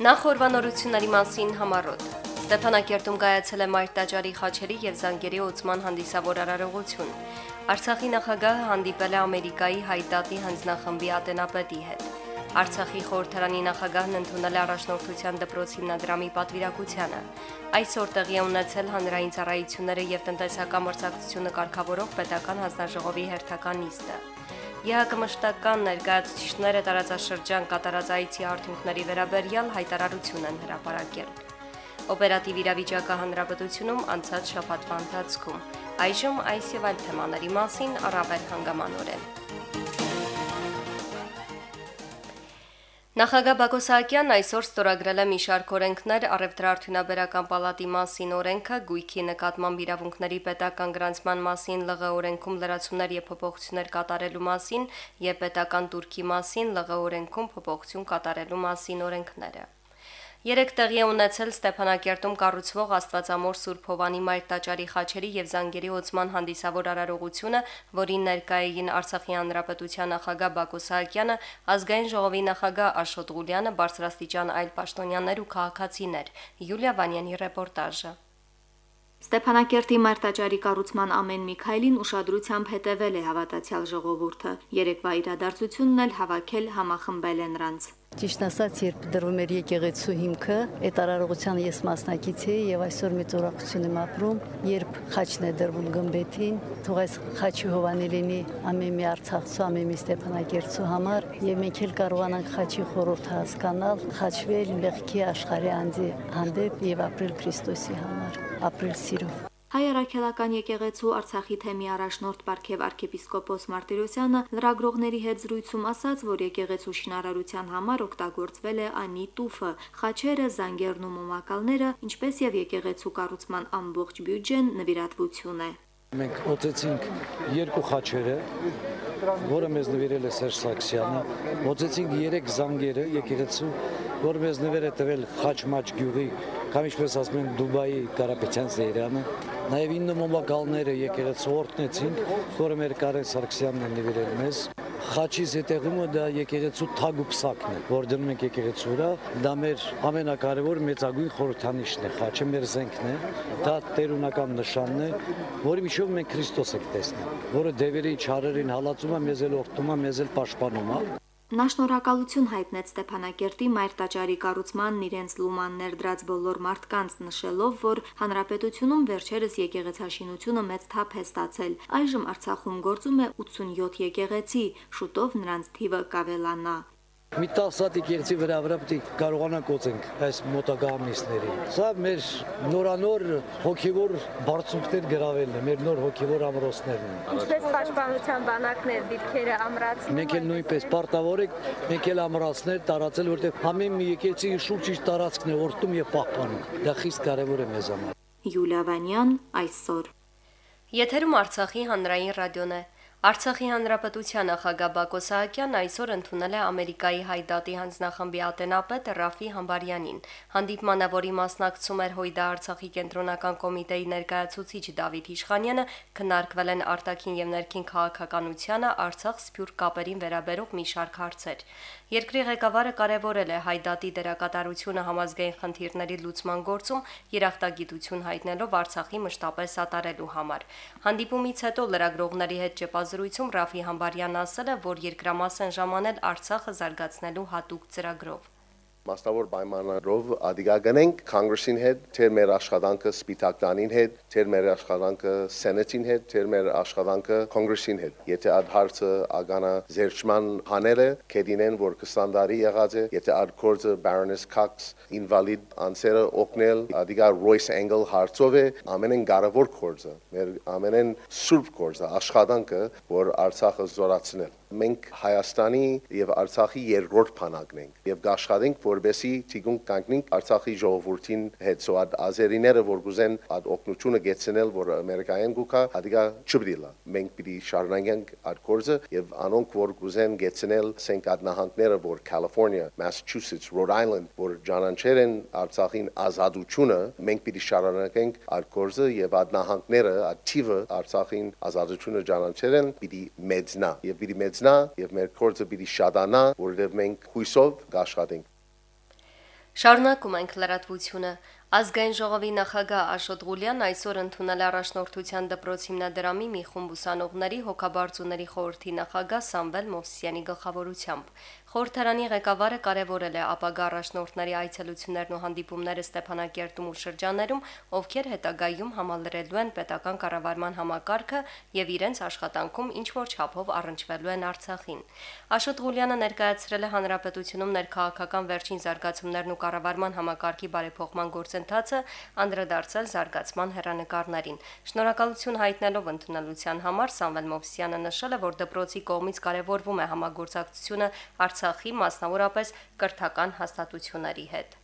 Նախ օրվանորությունների մասին համառոտ։ Ստեփանակերտում կայացել է Մայր տաճարի խաչերի եւ զանգերի ոցման հանդիսավոր արարողություն։ Արցախի նախագահը հանդիպել է Ամերիկայի հայտատի հանձնախմբի ատենապետի հետ։ Արցախի խորհրդարանի նախագահն ընդունել է առաջնորդության դպրոց հիմնադրամի պատվիրակությանը։ Այսօր տեղի է ունեցել հանրային ծառայությունները եւ տնտեսական մրցակցությունը կարգավորող պետական հանձնաժողովի հերթական նիստը։ ԵՀԿ մշտական ներկայացուցիչները տարածաշրջան կատարած այցի արդյունքների վերաբերյալ հայտարարություն են հրապարակել։ Օպերատիվ իրավիճակը հանրապետությունում անցած շաբաթվա ընթացքում։ Այժմ այս եւ այլ թեմաների մասին առավել հանգամանորեն։ Նախագահ Բակո Սահակյանն այսօր ստորագրել է մի շարք օրենքներ Արևտրարդյունաբերական պալատի մասին օրենքը, գույքի նկատմամբ իրավունքների պետական գրանցման մասին ԼՂ օրենքում լրացումներ եւ փոփոխություններ կատարելու մասին եւ պետական турքի մասին ԼՂ օրենքում փոփոխություն կատարելու մասին օրենքները։ Երեք տեղի է ունեցել Ստեփանակերտում կառուցվող Աստվածամոր Սուրբ Հովանի Մայր տաճարի խաչերի եւ զանգերի ոցման հանդիսավոր արարողությունը, որին ներկայ էին Արցախի հանրապետության նախագահ Բակո Սահակյանը, ազգային ժողովի նախագահ Աշոտ Ղուլյանը, բարձրաստիճան այլ պաշտոնյաներ ու քաղաքացիներ։ Յուլիա Վանյանի ռեպորտաժը։ Ստեփանակերտի մարտաճարի կառուցման ամեն մի քայլին ուշադրությամբ հետևել է հավատացյալ ժողովուրդը։ Երեկվա իրադարձությունն էլ հավաքել համախմբել են նրանց։ Ճիշտ ասած, երբ դրվում էր եկեղեցու հիմքը, այդ արարողության ես մասնակից էի եւ այսօր մեծ ուրախություն եմ ապրում, երբ խաչն է դրվում գմբեթին, թող այս խաչի հովանի լինի ամեն մի Արցախցու, ամեն մի Ստեփանակերտցու համար եւ մենք էլ կարողանանք խաչի խորհուրդը հասկանալ, խաչվել մեղքի աշխարհի անձի հանդեպ եւ ապրել Քրիստոսի համար, ապրել սիրով։ Հայ առաքելական եկեղեցու Արցախի թեմի առաջնորդ Պարքև arczepiskopos Մարտիրոսյանը լրագրողների հետ զրույցում ասաց, որ եկեղեցու շինարարության համար օգտագործվել է անի տուֆը, խաչերը, զանգերն ու մոմակալները, ինչպես եւ եկեղեցու կառուցման ամբողջ բյուջեն նվիրատվություն է։ Մենք օծեցինք երկու խաչերը, որը մեզ նվիրել է Սերժ Սաքսյանը, օծեցինք 3 զանգերը եկեղեցու, որը մեզ նվեր է տվել Խաչմաչ գյուղի, կամ ինչպես ասում են Դուբայի Կարապետյան Սեյրանը, Նաև ինը մոմակալները եկեղեցու օրտնեցինք, որը մեր Կարեն Սարգսյանն է նվիրել մեզ։ Խաչիս հետեղումը դա եկեղեցու թագ ու պսակն է, որ դնում ենք եկեղեցու վրա, դա մեր ամենակարևոր մեծագույն խորհրդանիշն է, խաչը մեր զենքն է, դա տերունական նշանն է, որի միջով մենք Քրիստոս ենք տեսնում, որը դևերի չարերին հալածում է, մեզ էլ օգնում է, մեզ էլ պաշտպանում է։ Նա շնորհակալություն հայտնեց Ստեփանակերտի Մայր տաճարի կառուցմանն իրենց լուման ներդրած բոլոր մարդկանց նշելով, որ հանրապետությունում վերջերս եկեղեցաշինությունը մեծ թափ է ստացել։ Այժմ Արցախում գործում է 87 եկեղեցի, շուտով նրանց թիվը կավելանա։ Մի 10 հատ եկեղեցի վրա վրա պետք կարողանանք կոծենք այս մոտակա ամիսներին։ Սա մեր նորանոր հոգևոր բարձունքներ գրավելն է, մեր նոր հոգևոր ամրոցներն են։ Ինչպես պաշտպանության բանակներ դիրքերը ամրացնում։ Մենք էլ նույնպես պարտավոր ենք, մենք էլ ամրացներ տարածել, որտեղ ամեն մի եկեղեցի շուրջ իր տարածքն է օրտում եւ պահպանում։ Դա խիստ կարեւոր է մեզ համար։ Յուլիա Վանյան այսօր։ Եթերում Արցախի հանրային ռադիոն է։ Արցախի հանրապետության նախագահ Բակո Սահակյանն այսօր ընդունել է Ամերիկայի հայդատի հանձնախմբի ատենապետ Ռաֆի Համբարյանին։ Հանդիպմանը, որի մասնակցում էր Հույդա Արցախի կենտրոնական կոմիտեի ներկայացուցիչ Դավիթ Իշխանյանը, քննարկվել են արտաքին եւ ներքին քաղաքականությանը Արցախ սփյուռք կապերին վերաբերող մի շարք հարցեր։ Երկրի ղեկավարը կարևորել է հայդատի դերակատարությունը համազգային խնդիրների լուծման գործում, երախտագիտություն հայտնելով Արցախի մշտապես սատարելու համար։ Հանդիպումից հետո լրագրողների հետ ճեպազրույցում Ռաֆի Համբարյանն ասել է, որ երկրամաս են ժամանել Արցախը զարգացնելու հատուկ ծրագրով մասնավոր պայմաններով ադիգա գնենք կոնգրեսին հետ, թեր մեր աշխատանքը սպիտակտանին հետ, թեր մեր աշխատանքը սենատին հետ, թեր մեր աշխատանքը կոնգրեսին հետ։ Եթե այդ հարցը ագանա զերծման հանելը, կդինեն որ կստանդարի եղած է, եթե այդ կորձը Baroness Cox invalid անսերը օգնել, ադիգա Royce Angle հարցով է ամենեն կարևոր կորձը, մեր ամենեն սուրբ կորձը, աշխատանքը, որ Արցախը զորացնել մենք Հայաստանի եւ Արցախի երկրորդ բանակն ենք եւ գաշխատենք որբեսի թիգուն կանգնենք Արցախի ժողովրդին հետ սո այդ ազերիները որ գուզեն այդ օկնությունը գեցնել որ ամերիկայեն գուկա հադիգա չբրիլա մենք պիտի շարունակենք այդ կորզը եւ անոնք որ գուզեն գեցնել սենք այդ նահանգները որ California, Massachusetts, Rhode Island որ ջանանչեր են Արցախին ազատությունը մենք պիտի շարունակենք այդ կորզը եւ այդ նահանգները այդ թիվը Արցախին ազատությունը ջանանչեր են պիտի մեծնա եւ պիտի մեծ մեծնա եւ մեր կորձը պիտի շատանա, որովհետեւ մենք հույսով կաշխատենք։ Շարունակում ենք լրատվությունը։ Ազգային ժողովի նախագահ Աշոտ Ղուլյանն այսօր ընդունել առաջնորդության դպրոց հիմնադրամի մի խումբ ուսանողների հոգաբարձուների խորհրդի նախագահ Սամվել Մովսյանի գլխավորությամբ։ Խորհրդարանի ղեկավարը կարևորել է ապագա առաջնորդների այցելություններն ու հանդիպումները Ստեփանակերտում ու շրջաներում, ովքեր հետագայում համալրելու են պետական կառավարման համակարգը եւ իրենց աշխատանքում ինչ որ չափով առնչվելու են Արցախին։ Աշոտ Ղուլյանը ներկայացրել է հանրապետությունում ներքաղաքական վերջին զարգացումներն ու կառավարման համակարգի բարեփոխման գործընթացը, անդրադարձել զարգացման հերանեկարներին։ Շնորհակալություն հայտնելով ընդունելության համար Սամվել Մովսյանը նշել է, որ դպրոցի կողմից կարևորվում է համագործակցությունը Արցախի, մասնավորապես կրթական հաստատությունների հետ։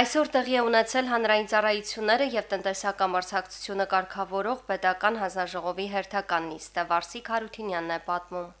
Այսօր տեղի է ունեցել հանրային ծառայությունները եւ տնտեսական մրցակցությունը կարգավորող պետական հանձնաժողովի հերթական նիստը Վարսիկ Հարությունյանն է պատմում։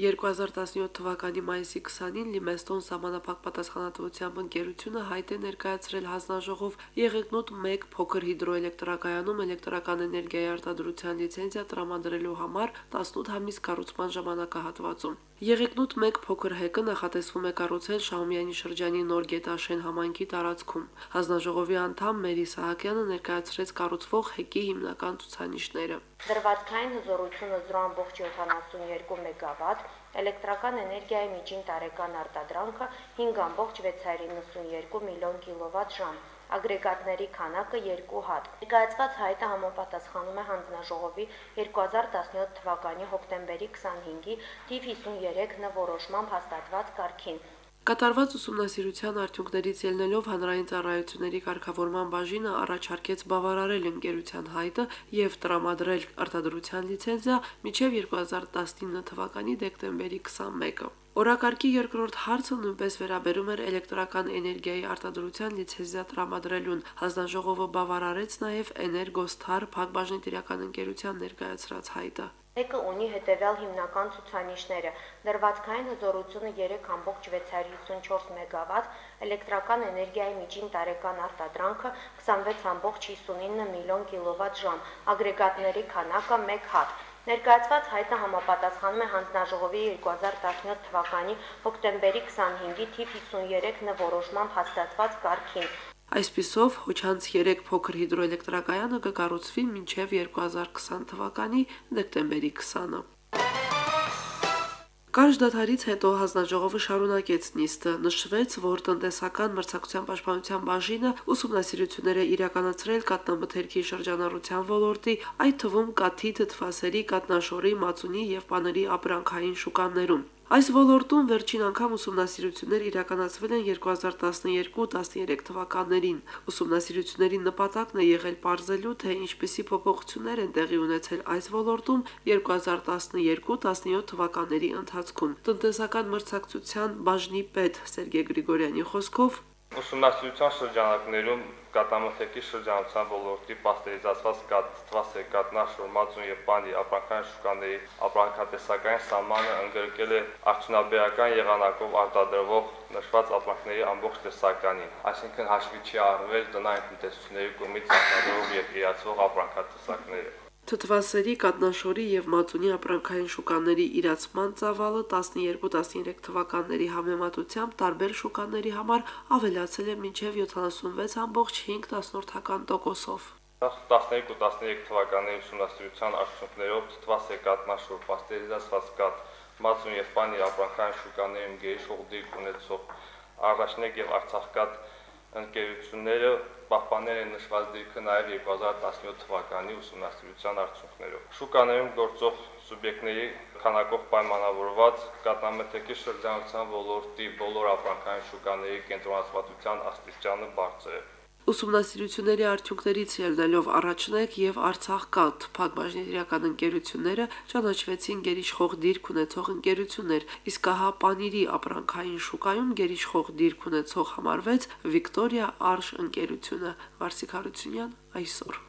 2017 թվականի մայիսի 20-ին Լիմեստոն սահմանափակ պատասխանատվությամբ ընկերությունը հայտ է ներկայացրել հանձնաժողով Եղեգնոտ 1 փոքր հիդրոէլեկտրակայանում էլեկտրական էներգիայի արտադրության լիցենզիա տրամադրելու համար 18 ամիս կառուցման ժամանակահատվածում։ Եղեգնոտ 1 փոքր հեկը նախատեսվում է կառուցել Շահումյանի շրջանի Նոր Գետաշեն համայնքի տարածքում։ Հանձնաժողովի անդամ Մերի Սահակյանը ներկայացրեց կառուցվող հեկի հիմնական ցուցանիշները։ Դրվածքային հզորությունը 0.72 մեգավատ, էլեկտրական էներգիայի միջին տարեկան արտադրանքը 5.692 միլիոն կիլովատ-ժամ, ագրեգատների քանակը 2 հատ։ Ներկայացված հայտը համապատասխանում է հանձնաժողովի 2017 թվականի հոկտեմբերի 25-ի թիվ 53 նվորոշմամբ հաստատված կարգին, Կատարված ուսումնասիրության արդյունքներից ելնելով հանրային ծառայությունների կարգավորման բաժինը առաջարկեց բավարարել ընկերության հայտը եւ տրամադրել արտադրության լիցենզիա մինչեւ 2019 թվականի դեկտեմբերի 21-ը։ Օրակարգի երկրորդ հարցը նույնպես վերաբերում էր էլեկտրական էներգիայի արտադրության լիցենզիա տրամադրելուն։ Հանձնաժողովը բավարարեց նաև Էներգոստար փակbaşնետիրական ընկերության ներկայացրած հայտը։ Եկը ունի հետևյալ հիմնական ցուցանիշները. դրվածքային հզորությունը 3.654 մեգավատ, էլեկտրական էներգիայի միջին տարեկան արտադրանքը 26.59 միլիոն կիլովատ-ժամ, ագրեգատների քանակը 1 հատ։ Ներկայացված հայտը համապատասխանում է հանձնաժողովի 2017 թվականի հոկտեմբերի 25-ի թիվ 53 նվորոշմամբ հաստատված կարգին։ Այսպիսով հոչանց 3 փոքր հիդրոէլեկտրակայանը կկառուցվի մինչև 2020 թվականի դեկտեմբերի 20-ը։ Կարճ դադարից հետո հանձնաժողովը շարունակեց նիստը, նշվեց, որ տնտեսական մրցակցության պաշտպանության բաժինը ուսումնասիրությունները իրականացրել կատնամթերքի շրջանառության ոլորտի, այդ թվում կաթի, թթվասերի, կատնաշորի, մածունի եւ պաների ապրանքային շուկաներում։ Այս ոլորտում վերջին անգամ ուսումնասիրություններ իրականացվել են 2012-13 թվականներին։ Ուսումնասիրությունների նպատակն է եղել ողջելու, թե ինչպիսի փոփոխություններ են տեղի ունեցել այս ոլորտում 2012-17 թվականների ընթացքում։ Տնտեսական մրցակցության բաժնի պետ Սերգեյ Գրիգորյանի խոսքով Ուսումնասիրության շրջանակներում կատամոթեկի շրջանության ոլորտի պաստերիզացված կաթված կատնաշորմածուն եւ պանի ապրանքային շուկաների ապրանքատեսակային սահմանը ընդգրկել է արդյունաբերական եղանակով արտադրվող նշված ապրանքների ամբողջ տեսականին, այսինքն հաշվի չի առնվել տնային տնտեսությունների կողմից արտադրվող եւ իրացվող ապրանքատեսակները։ Թթվասերի, կատնաշորի եւ մածունի ապրանքային շուկաների իրացման ծավալը 12-13 թվականների համեմատությամբ տարբեր շուկաների համար ավելացել է մինչև 76.5 տոկոսով։ 12-13 թվականների ուսումնասիրության արդյունքներով թթվասեր կատնաշոր, պաստերիզացված կաթ, մածուն եւ պանի ապրանքային շուկաներում գերիշխող դիրք ունեցող առաջնեկ եւ արցախկատ ընկերությունները պահպանել են նշված դիրքը նաև 2017 թվականի ուսումնասիրության արդյունքներով։ Շուկաներում գործող սուբյեկտների քանակով պայմանավորված կատնամեթեքի շրջանության ոլորտի բոլոր ապրանքային շուկաների կենտրոնացվածության աստիճանը բարձր է։ Ուսումնասիրությունների արդյունքներից ելնելով առաջնեկ եւ Արցախ կաթ փակbaşնետիրական ընկերությունները ճանաչվեցին գերիշխող դիրք ունեցող ընկերություններ, իսկ հա պանիրի ապրանքային շուկայում գերիշխող դիրք ունեցող համարվեց Վիկտորիա Արշ ընկերությունը Վարսիկ Հարությունյան այսօր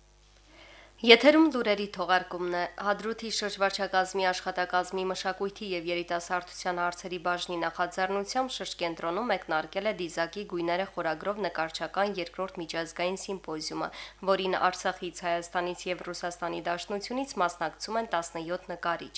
Եթերում լուրերի թողարկումն է Հադրութի շրջվարչակազմի աշխատակազմի մշակույթի եւ երիտասարդության հարցերի բաժնի նախաձեռնությամբ շրջկենտրոնում մեկնարկել է դիզակի գույները խորագրով նկարչական երկրորդ միջազգային սիմպոզիումը, որին Արցախից, Հայաստանից եւ Ռուսաստանի Դաշնությունից մասնակցում են 17 նկարիչ։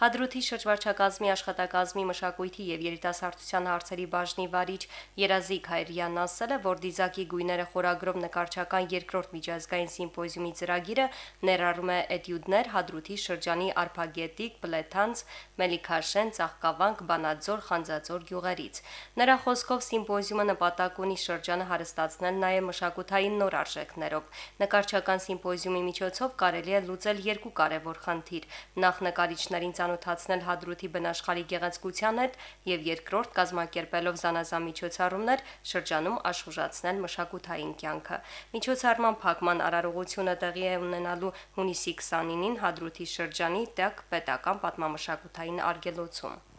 Հադրութի շրջվարչակազմի աշխատակազմի մշակույթի եւ երիտասարդության հարցերի բաժնի վարիչ Երազիկ Հայրյանն ասել է, որ դիզակի գույները խորագրով նկարչական երկրորդ միջազգային սիմպոզիումի ծրագիրը ներառում է էտյուդներ Հադրութի շրջանի Արփագետիկ, Պլեթանց, Մելիքաշեն, Ծաղկավանք, Բանաձոր, Խանձաձոր գյուղերից։ Նրա խոսքով սիմպոզիումը նպատակ ունի շրջանը հարստացնել նաև մշակութային նոր արժեքներով։ Նկարչական սիմպոզիումի միջոցով կարելի է լուծել երկու կարևոր խնդիր՝ նախ նկարիչներին ծանոթացնել Հադրութի բնաշխարհի գեղեցկության հետ եւ երկրորդ կազմակերպելով զանազամիջոցառումներ շրջանում աշխուժացնել մշակութային կյանքը։ Միջոցառման փակման արարողությունը տեղի է ունենալու հունիսի 29-ին Հադրութի շրջանի Տակ պետական պատմամշակութային արգելոցում։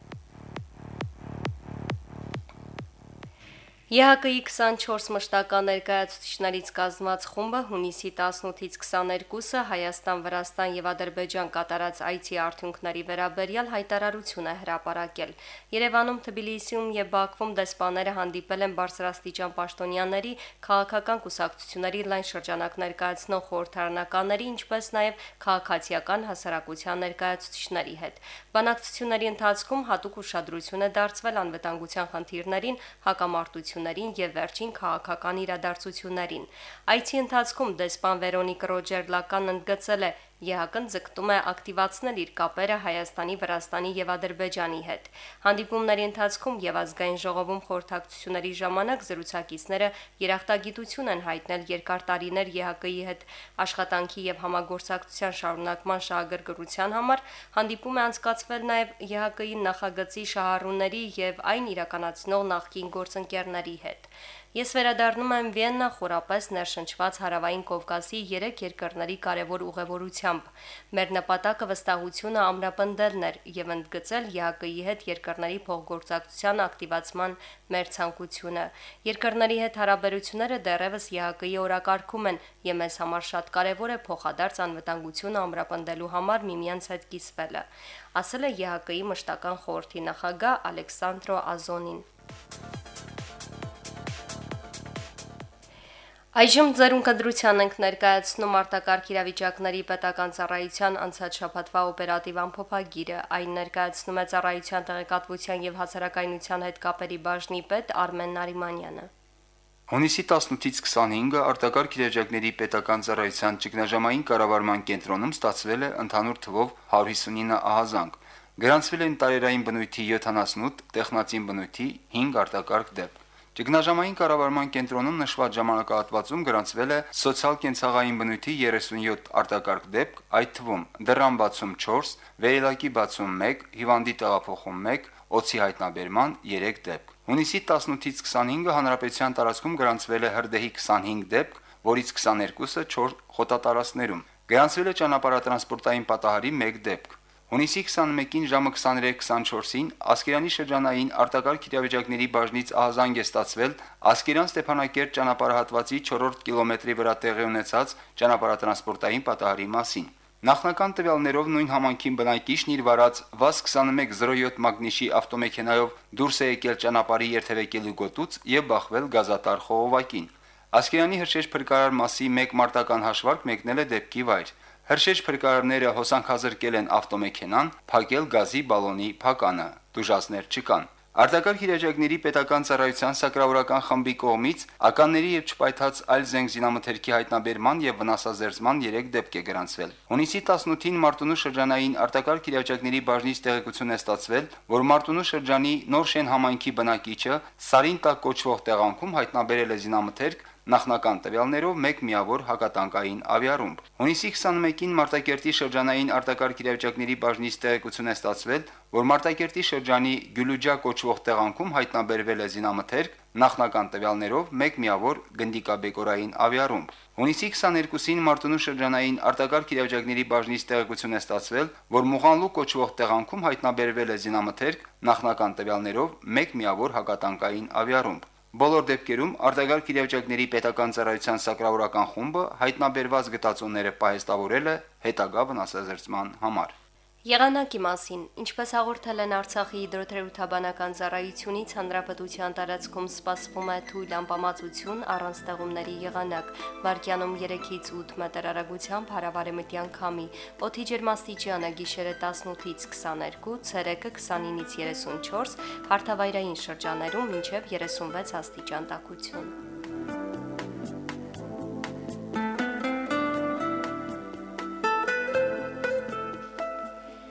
ԵՀԿ-ի 24 մշտական ներկայացուցիչներից կազմված խումբը հունիսի 18-ից 22-ը Հայաստան, Վրաստան եւ Ադրբեջան կատարած այցի արդյունքների վերաբերյալ հայտարարություն է հրապարակել։ Երևանում, Թբիլիսիում եւ Բաքվում դեսպանները հանդիպել են բարձրաստիճան պաշտոնյաների, քաղաքական կուսակցությունների լայն շրջանակ ներկայացնող խորհրդարանականների, ինչպես նաեւ քաղաքացիական հասարակության ներկայացուցիչների հետ։ Բանակցությունների ընթացքում հատուկ ուշադրություն է դարձվել անվտանգության խնդիրներին, հակամարտություն իրադարձություններին եւ վերջին քաղաքական իրադարձություններին։ Այցի ընթացքում դեսպան Վերոնիկ Ռոջեր Լական ընդգծել է ԵՀԿ-ն ձգտում է ակտիվացնել իր կապերը Հայաստանի, Վրաստանի եւ Ադրբեջանի հետ։ Հանդիպումների ընթացքում եւ ազգային ժողովում խորհրդակցությունների ժամանակ զրուցակիցները երախտագիտություն են հայտնել երկար տարիներ ԵՀԿ-ի հետ աշխատանքի եւ համագործակցության շարունակման շահագրգռության համար։ Հանդիպում է անցկացվել նաեւ ԵՀԿ-ի նախագծի շահառուների եւ այն իրականացնող նախկին գործընկերների հետ։ Ես վերադառնում եմ Վիեննա խորապես ներշնչված Հարավային Կովկասի 3 երկրների կարևոր ուղևորությամբ։ Մեր նպատակը վստահությունը ամրապնդելն էր եւ ընդգծել ԵԱԿ-ի հետ երկրների փոխգործակցության ակտիվացման մեր ցանկությունը։ Երկրների հետ հարաբերությունները դեռևս ԵԱԿ-ի օրակարգում են եւ մեզ համար շատ կարևոր է փոխադարձ անվտանգությունը ամրապնդելու համար միմյանց հետ կիսվելը, ասել է ԵԱԿ-ի մշտական խորհրդի նախագահ Ալեքսանդրո Ազոնին։ Այժմ ձերուն կդրության ենք ներկայացնում արտակարգ իրավիճակների պետական ծառայության անցած շաբաթվա օպերատիվ ամփոփագիրը։ Այն ներկայացնում է ծառայության տեղեկատվության եւ հասարակայնության հետ կապերի բաժնի պետ Արմեն Նարիմանյանը։ Հունիսի 18-ից 25-ը արտակարգ իրավիճակների պետական ծառայության ճգնաժամային կառավարման կենտրոնում ստացվել է ընդհանուր թվով 159 ահազանգ։ Գրանցվել են տարերային բնույթի 78, տեխնատին բնույթի 5 արտակարգ դեպք։ Ճգնաժամային կառավարման կենտրոնում նշված ժամանակահատվածում գրանցվել է սոցիալ-կենցաղային բնույթի 37 արտակարգ դեպք, այդ թվում դռան բացում 4, վերելակի բացում 1, հիվանդի տեղափոխում 1, օծի հայտնաբերման 3 դեպք։ Հունիսի 18-ից 25-ը հանրապետության տարածքում գրանցվել է հրդեհի 25 դեպք, որից 22-ը 4 խոտատարածներում։ Գրանցվել է ճանապարհատրանսպորտային պատահարի 1 դեպք։ Հունիսի 21-ին ժամը 23:24-ին Ասկերանի շրջանային արտակարգ իրավիճակների բաժնից ահազանգ է ստացվել Ասկերան Ստեփանակերտ ճանապարհատվածի 4-րդ կիլոմետրի վրա տեղի ունեցած ճանապարհատրանսպորտային պատահարի մասին։ Նախնական տվյալներով նույն համանքին բնակիչն իր վարած VAZ-2107 մագնիշի ավտոմեքենայով դուրս է եկել ճանապարհի երթևեկելու գոտուց եւ բախվել գազատար խողովակին։ Ասկերանի հրշեջ փրկարար մասի 1 մարտական հաշվարկ մեկնել է դեպքի վայր։ Հրշեջ փրկարարները հոսանքազրկել են ավտոմեքենան, փակել գազի բալոնի փականը։ Դուժասներ չկան։ Արտակարգ իրավիճակների պետական ծառայության սակրավորական խմբի կողմից ականների եւ չպայթած այլ զենք զինամթերքի հայտնաբերման եւ վնասազերծման 3 դեպք է գրանցվել։ Հունիսի 18-ին Մարտունու շրջանային արտակարգ իրավիճակների բաժնից տեղեկություն է ստացվել, որ Մարտունու շրջանի Նորշեն համայնքի բնակիչը Սարին տակ կոչվող տեղանքում հայտնաբերել է զինամթերք, նախնական տվյալներով 1 միավոր հակատանկային ավիառումբ։ Հունիսի 21-ին Մարտակերտի շրջանային արտակարգ իրավիճակների բաժնից տեղեկություն է ստացվել, որ Մարտակերտի շրջանի Գյուլուջա կոչվող տեղանքում հայտնաբերվել է զինամթերք, նախնական տվյալներով 1 միավոր գնդիկաբեկորային ավիառումբ։ Հունիսի 22-ին Մարտունու շրջանային արտակարգ իրավիճակների բաժնից տեղեկություն է ստացվել, որ Մուղանլու կոչվող տեղանքում հայտնաբերվել է զինամթերք, նախնական տվյալներով 1 միավոր հակատանկային ավիառումբ։ Բոլոր դեպքերում արտագաղթ իրավիճակների պետական ծառայության սակրավորական խումբը հայտնաբերված գտածոները պահեստավորել է հետագա վնասազերծման համար։ Եղանակի մասին, ինչպես հաղորդել են Արցախի հիդրոթերապևտաբանական ծառայությունից, հանրապետության տարածքում սպասվում է թույլ ամպամածություն առանց ստեղումների եղանակ, վարկյանում 3-ից 8 մետր արագությամբ հարավարեմտյան քամի, օդի ջերմաստիճանը գիշերը 18-ից 22, ցերեկը 29-ից 34, հարթավայրային շրջաներում մինչև 36 աստիճան տաքություն։